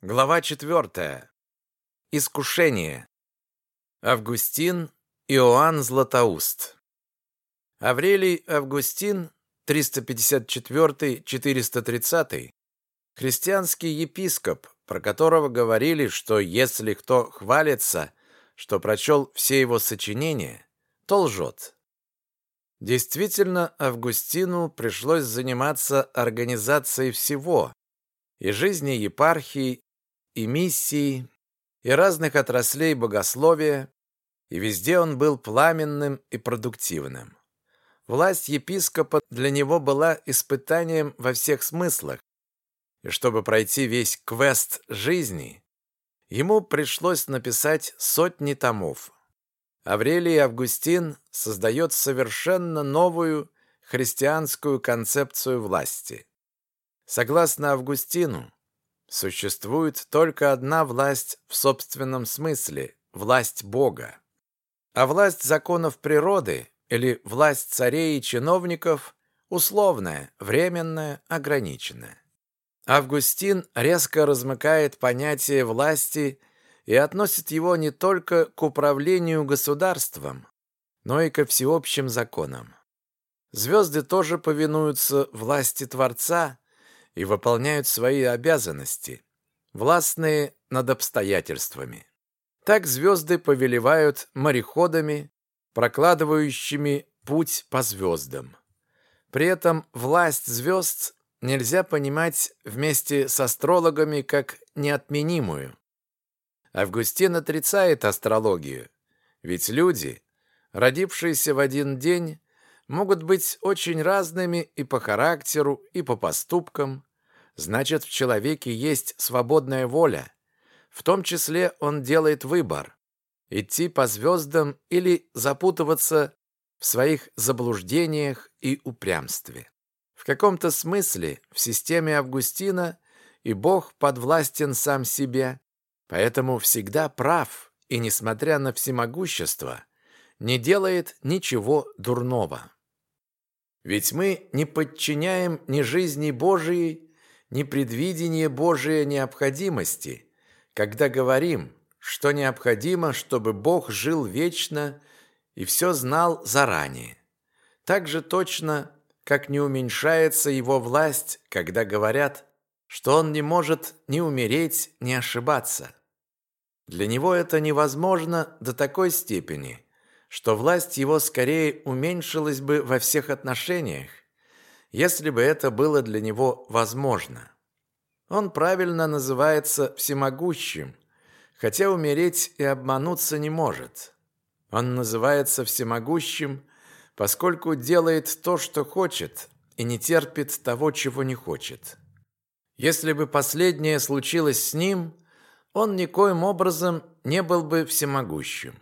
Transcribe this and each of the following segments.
Глава 4. Искушение. Августин Иоанн Златоуст. Аврелий Августин 354-430 христианский епископ, про которого говорили, что если кто хвалится, что прочел все его сочинения, то лжет. Действительно, Августину пришлось заниматься организацией всего, и жизни епархии, и миссии, и разных отраслей богословия, и везде он был пламенным и продуктивным. Власть епископа для него была испытанием во всех смыслах, и чтобы пройти весь квест жизни, ему пришлось написать сотни томов. Аврелий Августин создает совершенно новую христианскую концепцию власти. Согласно Августину, Существует только одна власть в собственном смысле – власть Бога. А власть законов природы или власть царей и чиновников – условная, временная, ограниченная. Августин резко размыкает понятие власти и относит его не только к управлению государством, но и ко всеобщим законам. Звезды тоже повинуются власти Творца и выполняют свои обязанности, властные над обстоятельствами. Так звезды повелевают мореходами, прокладывающими путь по звездам. При этом власть звезд нельзя понимать вместе с астрологами как неотменимую. Августин отрицает астрологию, ведь люди, родившиеся в один день, могут быть очень разными и по характеру, и по поступкам, Значит, в человеке есть свободная воля. В том числе он делает выбор – идти по звездам или запутываться в своих заблуждениях и упрямстве. В каком-то смысле в системе Августина и Бог подвластен сам себе, поэтому всегда прав и, несмотря на всемогущество, не делает ничего дурного. Ведь мы не подчиняем ни жизни Божией, непредвидение Божией необходимости, когда говорим, что необходимо, чтобы Бог жил вечно и все знал заранее. Так же точно, как не уменьшается его власть, когда говорят, что он не может ни умереть, ни ошибаться. Для него это невозможно до такой степени, что власть его скорее уменьшилась бы во всех отношениях, если бы это было для него возможно. Он правильно называется всемогущим, хотя умереть и обмануться не может. Он называется всемогущим, поскольку делает то, что хочет, и не терпит того, чего не хочет. Если бы последнее случилось с ним, он никоим образом не был бы всемогущим,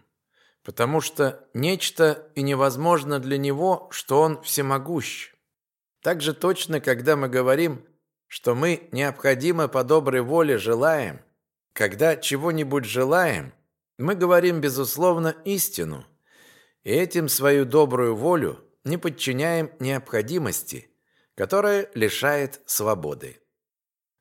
потому что нечто и невозможно для него, что он всемогущ. Так же точно, когда мы говорим, что мы необходимо по доброй воле желаем, когда чего-нибудь желаем, мы говорим, безусловно, истину, и этим свою добрую волю не подчиняем необходимости, которая лишает свободы.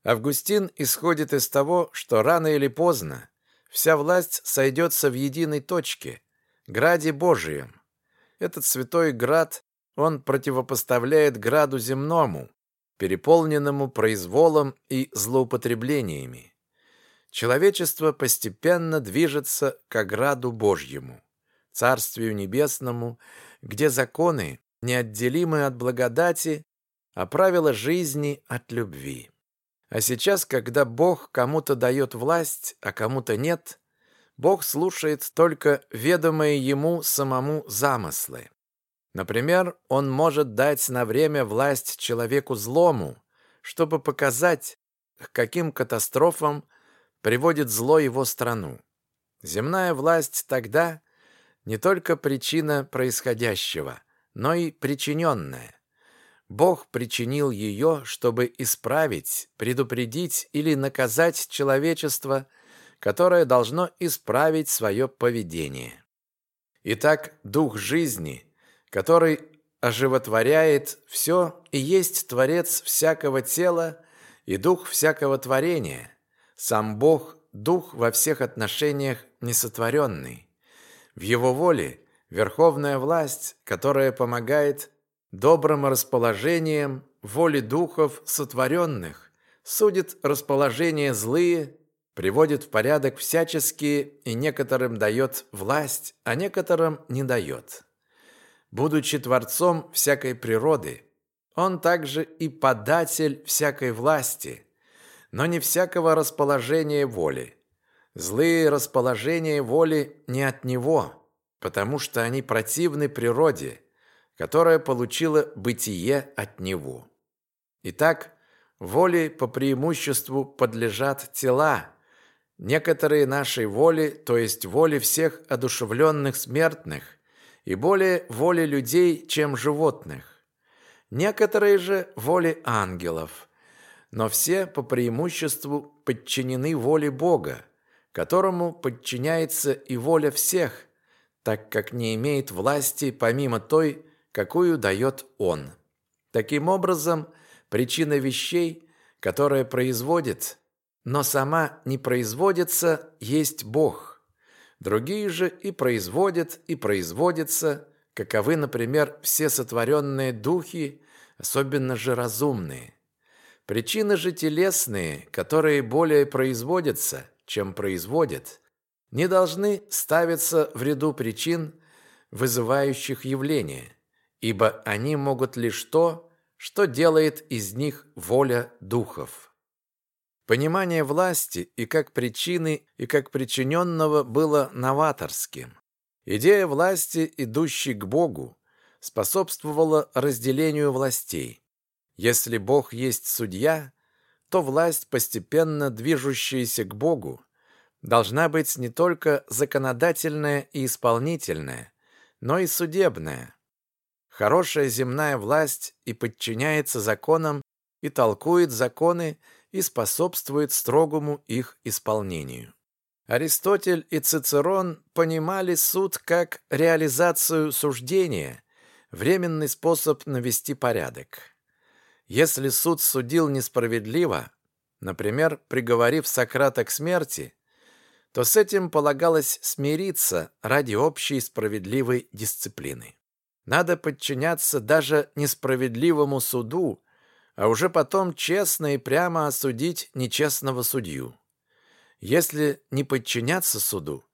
Августин исходит из того, что рано или поздно вся власть сойдется в единой точке, граде Божием. Этот святой град он противопоставляет граду земному, переполненному произволом и злоупотреблениями. Человечество постепенно движется к ограду Божьему, Царствию Небесному, где законы неотделимы от благодати, а правила жизни от любви. А сейчас, когда Бог кому-то дает власть, а кому-то нет, Бог слушает только ведомые ему самому замыслы. Например, он может дать на время власть человеку злому, чтобы показать, к каким катастрофам приводит зло его страну. Земная власть тогда не только причина происходящего, но и причиненная. Бог причинил ее, чтобы исправить, предупредить или наказать человечество, которое должно исправить свое поведение. Итак, дух жизни – который оживотворяет все и есть Творец всякого тела и Дух всякого творения, Сам Бог – дух во всех отношениях несотворенный. В Его воле – верховная власть, которая помогает добрым расположением воле духов сотворенных, судит расположения злые, приводит в порядок всяческие и некоторым дает власть, а некоторым не дает. Будучи творцом всякой природы, он также и податель всякой власти, но не всякого расположения воли. Злые расположения воли не от него, потому что они противны природе, которая получила бытие от него. Итак, воле по преимуществу подлежат тела, некоторые нашей воли, то есть воле всех одушевленных смертных, и более воли людей, чем животных. Некоторые же воле ангелов, но все по преимуществу подчинены воле Бога, которому подчиняется и воля всех, так как не имеет власти помимо той, какую дает Он. Таким образом, причина вещей, которая производит, но сама не производится, есть Бог. Другие же и производят, и производятся, каковы, например, все сотворенные духи, особенно же разумные. Причины же телесные, которые более производятся, чем производят, не должны ставиться в ряду причин, вызывающих явления, ибо они могут лишь то, что делает из них воля духов. Понимание власти и как причины, и как причиненного было новаторским. Идея власти, идущей к Богу, способствовала разделению властей. Если Бог есть судья, то власть, постепенно движущаяся к Богу, должна быть не только законодательная и исполнительная, но и судебная. Хорошая земная власть и подчиняется законам, и толкует законы, и способствует строгому их исполнению. Аристотель и Цицерон понимали суд как реализацию суждения, временный способ навести порядок. Если суд судил несправедливо, например, приговорив Сократа к смерти, то с этим полагалось смириться ради общей справедливой дисциплины. Надо подчиняться даже несправедливому суду, а уже потом честно и прямо осудить нечестного судью. Если не подчиняться суду,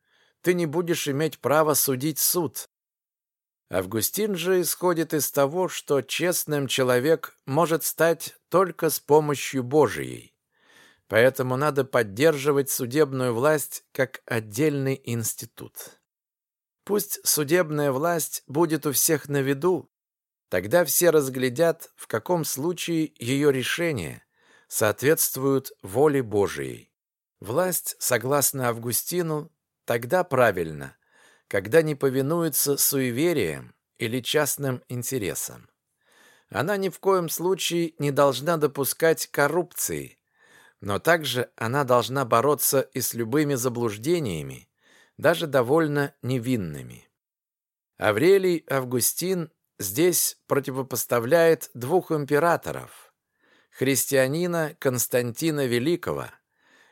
ты не будешь иметь права судить суд. Августин же исходит из того, что честным человек может стать только с помощью Божией. Поэтому надо поддерживать судебную власть как отдельный институт. Пусть судебная власть будет у всех на виду, тогда все разглядят, в каком случае ее решения соответствуют воле Божией. Власть, согласно Августину, тогда правильно, когда не повинуется суевериям или частным интересам. Она ни в коем случае не должна допускать коррупции, но также она должна бороться и с любыми заблуждениями, даже довольно невинными. Аврелий Августин здесь противопоставляет двух императоров – христианина Константина Великого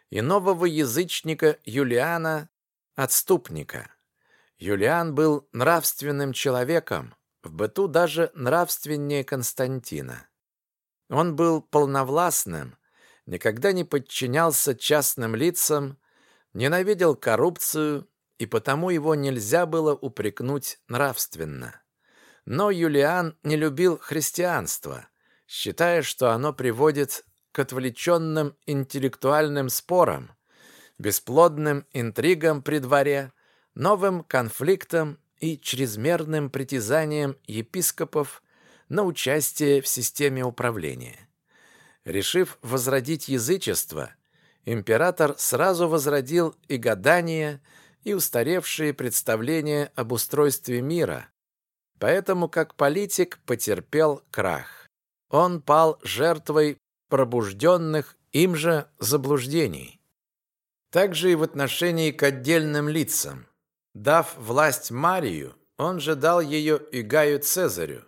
и нового язычника Юлиана Отступника. Юлиан был нравственным человеком, в быту даже нравственнее Константина. Он был полновластным, никогда не подчинялся частным лицам, ненавидел коррупцию и потому его нельзя было упрекнуть нравственно. Но Юлиан не любил христианство, считая, что оно приводит к отвлеченным интеллектуальным спорам, бесплодным интригам при дворе, новым конфликтам и чрезмерным притязаниям епископов на участие в системе управления. Решив возродить язычество, император сразу возродил и гадание, и устаревшие представления об устройстве мира, поэтому как политик потерпел крах. Он пал жертвой пробужденных им же заблуждений. Также и в отношении к отдельным лицам. Дав власть Марию, он же дал ее и Гаю Цезарю.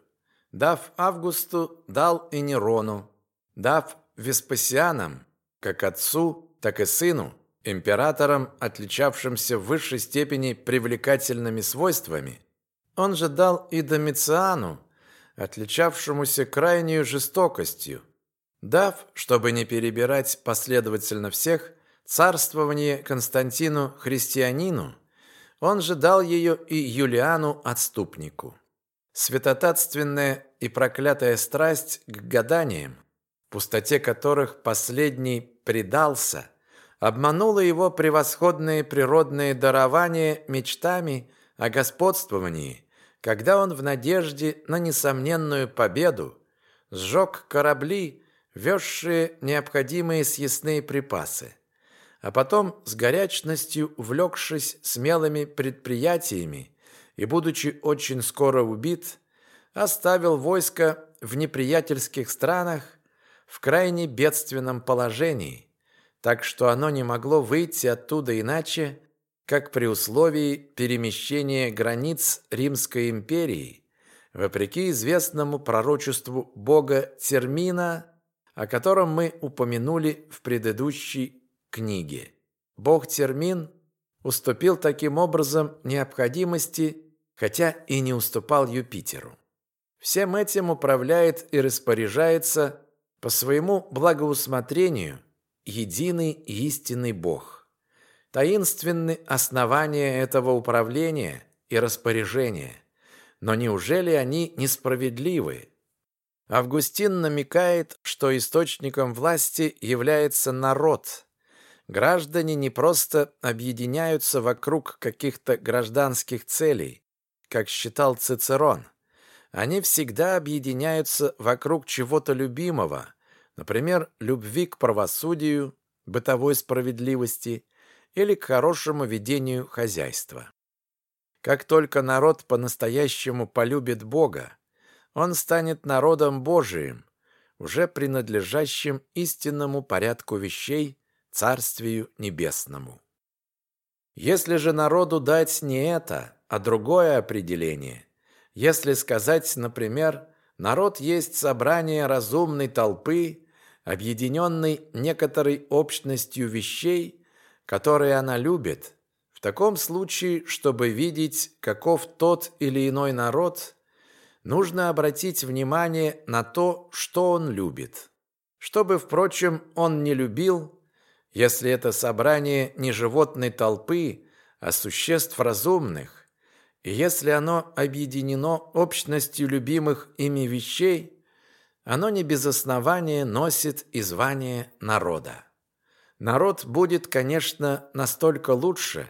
Дав Августу, дал и Нерону. Дав Веспасианам, как отцу, так и сыну, императором, отличавшимся в высшей степени привлекательными свойствами, он же дал и Домициану, отличавшемуся крайней жестокостью, дав, чтобы не перебирать последовательно всех, царствование Константину Христианину, он же дал ее и Юлиану Отступнику. Святотатственная и проклятая страсть к гаданиям, пустоте которых последний предался, обманула его превосходные природные дарования мечтами о господствовании, когда он в надежде на несомненную победу сжег корабли, везшие необходимые съестные припасы, а потом с горячностью увлекшись смелыми предприятиями и, будучи очень скоро убит, оставил войско в неприятельских странах в крайне бедственном положении, так что оно не могло выйти оттуда иначе, как при условии перемещения границ Римской империи, вопреки известному пророчеству бога Термина, о котором мы упомянули в предыдущей книге. Бог Термин уступил таким образом необходимости, хотя и не уступал Юпитеру. Всем этим управляет и распоряжается по своему благоусмотрению единый истинный Бог. Таинственны основания этого управления и распоряжения, но неужели они несправедливы? Августин намекает, что источником власти является народ. Граждане не просто объединяются вокруг каких-то гражданских целей, как считал Цицерон. Они всегда объединяются вокруг чего-то любимого, например, любви к правосудию, бытовой справедливости или к хорошему ведению хозяйства. Как только народ по-настоящему полюбит Бога, он станет народом Божиим, уже принадлежащим истинному порядку вещей, Царствию Небесному. Если же народу дать не это, а другое определение, если сказать, например, народ есть собрание разумной толпы, объединенной некоторой общностью вещей, которые она любит, в таком случае, чтобы видеть, каков тот или иной народ, нужно обратить внимание на то, что он любит. Чтобы, впрочем, он не любил, если это собрание не животной толпы, а существ разумных, и если оно объединено общностью любимых ими вещей, оно не без основания носит и звание народа. Народ будет, конечно, настолько лучше,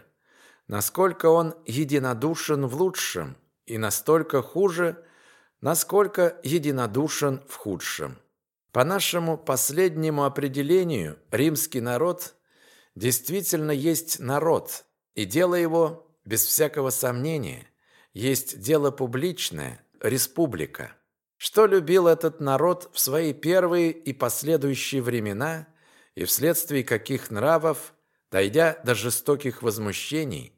насколько он единодушен в лучшем, и настолько хуже, насколько единодушен в худшем. По нашему последнему определению, римский народ действительно есть народ, и дело его без всякого сомнения, есть дело публичное, республика. Что любил этот народ в свои первые и последующие времена, и вследствие каких нравов, дойдя до жестоких возмущений,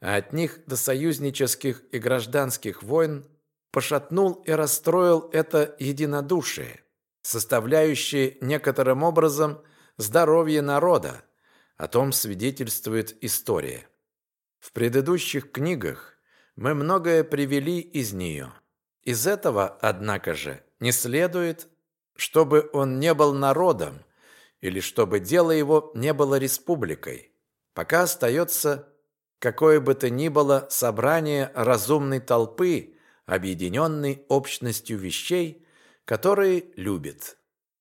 а от них до союзнических и гражданских войн, пошатнул и расстроил это единодушие, составляющее некоторым образом здоровье народа, о том свидетельствует история. В предыдущих книгах мы многое привели из нее. Из этого, однако же, не следует, чтобы он не был народом или чтобы дело его не было республикой. Пока остается какое бы то ни было собрание разумной толпы, объединенной общностью вещей, которые любит.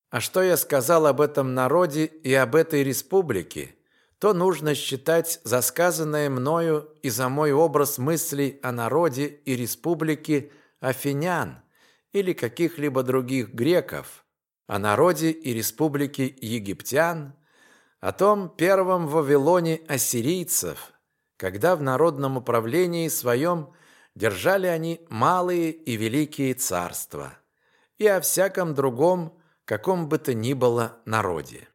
А что я сказал об этом народе и об этой республике, то нужно считать за сказанное мною и за мой образ мыслей о народе и республике афинян или каких-либо других греков, о народе и республике египтян, о том первом Вавилоне ассирийцев, когда в народном управлении своем держали они малые и великие царства, и о всяком другом, каком бы то ни было народе.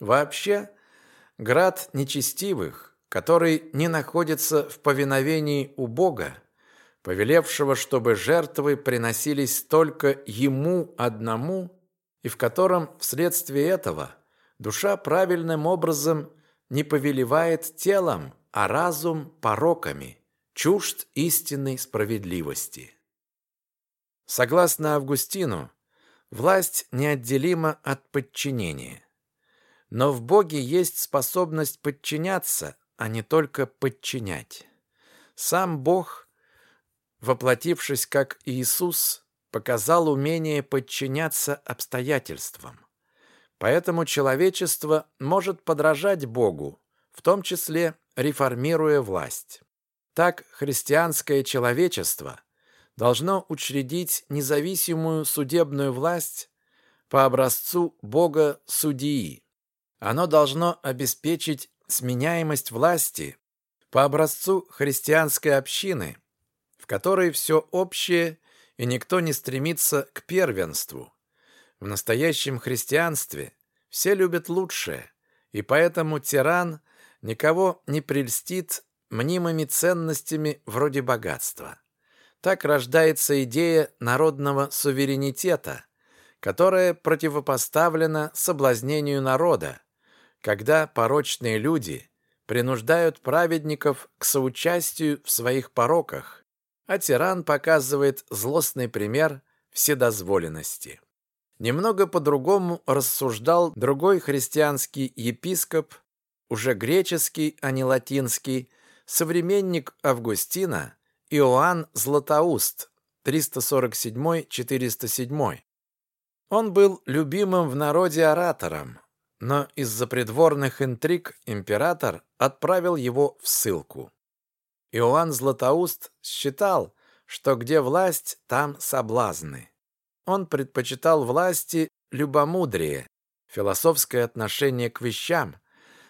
Вообще, град нечестивых, который не находится в повиновении у Бога, повелевшего, чтобы жертвы приносились только Ему одному, и в котором вследствие этого Душа правильным образом не повелевает телом, а разум – пороками, чужд истинной справедливости. Согласно Августину, власть неотделима от подчинения. Но в Боге есть способность подчиняться, а не только подчинять. Сам Бог, воплотившись как Иисус, показал умение подчиняться обстоятельствам. Поэтому человечество может подражать Богу, в том числе реформируя власть. Так христианское человечество должно учредить независимую судебную власть по образцу Бога-судьи. Оно должно обеспечить сменяемость власти по образцу христианской общины, в которой все общее и никто не стремится к первенству. В настоящем христианстве все любят лучшее, и поэтому тиран никого не прельстит мнимыми ценностями вроде богатства. Так рождается идея народного суверенитета, которая противопоставлена соблазнению народа, когда порочные люди принуждают праведников к соучастию в своих пороках, а тиран показывает злостный пример вседозволенности. Немного по-другому рассуждал другой христианский епископ, уже греческий, а не латинский, современник Августина Иоанн Златоуст 347-407. Он был любимым в народе оратором, но из-за придворных интриг император отправил его в ссылку. Иоанн Златоуст считал, что где власть, там соблазны. Он предпочитал власти любомудрие, философское отношение к вещам,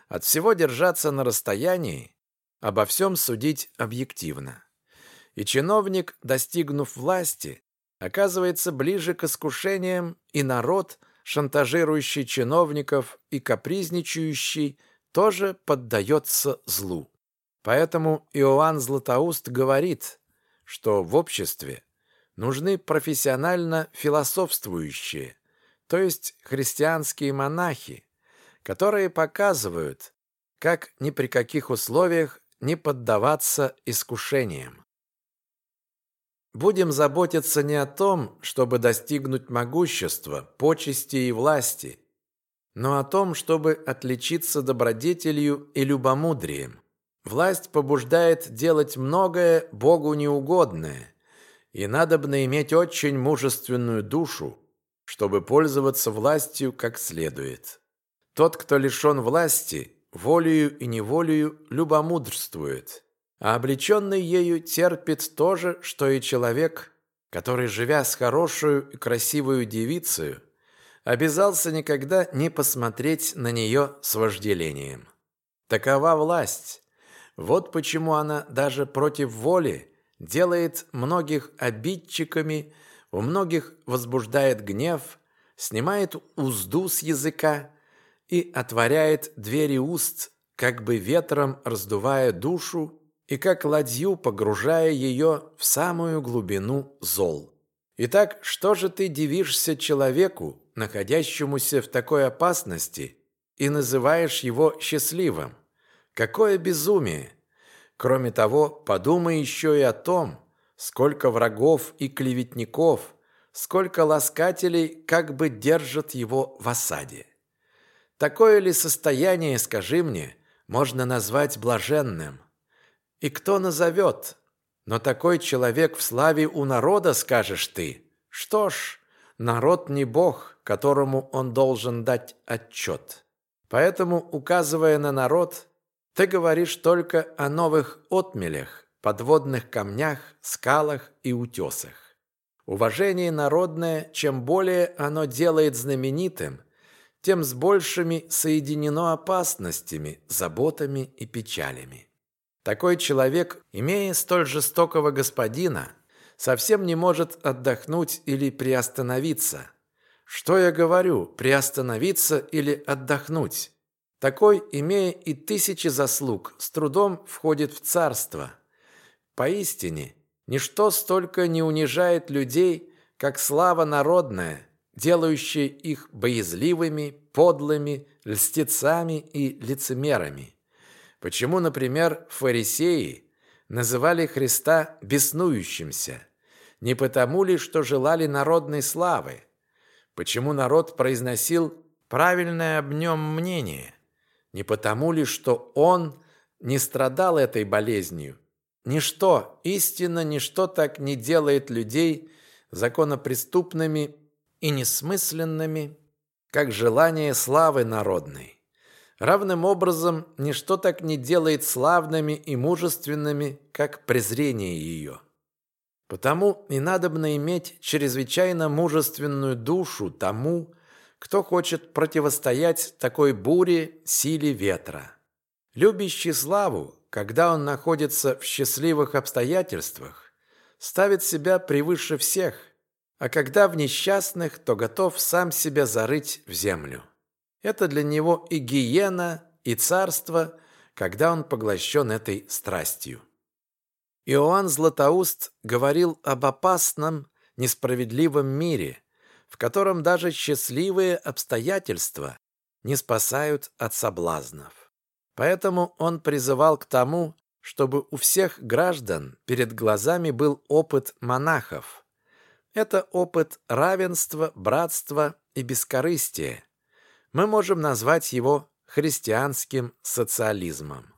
от всего держаться на расстоянии, обо всем судить объективно. И чиновник, достигнув власти, оказывается ближе к искушениям, и народ, шантажирующий чиновников и капризничающий, тоже поддается злу. Поэтому Иоанн Златоуст говорит, что в обществе нужны профессионально философствующие, то есть христианские монахи, которые показывают, как ни при каких условиях не поддаваться искушениям. Будем заботиться не о том, чтобы достигнуть могущества, почести и власти, но о том, чтобы отличиться добродетелью и любомудрием. Власть побуждает делать многое Богу неугодное, и надобно иметь очень мужественную душу, чтобы пользоваться властью как следует. Тот, кто лишен власти, волею и неволею любомудрствует, а облеченный ею терпит то же, что и человек, который, живя с хорошую и красивую девицей, обязался никогда не посмотреть на нее с вожделением. Такова власть. Вот почему она даже против воли делает многих обидчиками, у многих возбуждает гнев, снимает узду с языка, и отворяет двери уст, как бы ветром раздувая душу и как ладью погружая ее в самую глубину зол. Итак, что же ты дивишься человеку, находящемуся в такой опасности, и называешь его счастливым? Какое безумие! Кроме того, подумай еще и о том, сколько врагов и клеветников, сколько ласкателей как бы держат его в осаде. Такое ли состояние, скажи мне, можно назвать блаженным? И кто назовет? Но такой человек в славе у народа, скажешь ты. Что ж, народ не бог, которому он должен дать отчет. Поэтому, указывая на народ, ты говоришь только о новых отмелях, подводных камнях, скалах и утесах. Уважение народное, чем более оно делает знаменитым, тем с большими соединено опасностями, заботами и печалями. Такой человек, имея столь жестокого господина, совсем не может отдохнуть или приостановиться. Что я говорю, приостановиться или отдохнуть? Такой, имея и тысячи заслуг, с трудом входит в царство. Поистине, ничто столько не унижает людей, как слава народная – делающее их боязливыми, подлыми, льстецами и лицемерами? Почему, например, фарисеи называли Христа беснующимся? Не потому ли, что желали народной славы? Почему народ произносил правильное об нем мнение? Не потому ли, что он не страдал этой болезнью? Ничто, истинно ничто так не делает людей законопреступными и несмысленными, как желание славы народной. Равным образом, ничто так не делает славными и мужественными, как презрение ее. Потому и надобно иметь чрезвычайно мужественную душу тому, кто хочет противостоять такой буре силе ветра. Любящий славу, когда он находится в счастливых обстоятельствах, ставит себя превыше всех, а когда в несчастных, то готов сам себя зарыть в землю. Это для него и гиена, и царство, когда он поглощен этой страстью. Иоанн Златоуст говорил об опасном, несправедливом мире, в котором даже счастливые обстоятельства не спасают от соблазнов. Поэтому он призывал к тому, чтобы у всех граждан перед глазами был опыт монахов. Это опыт равенства, братства и бескорыстия. Мы можем назвать его христианским социализмом.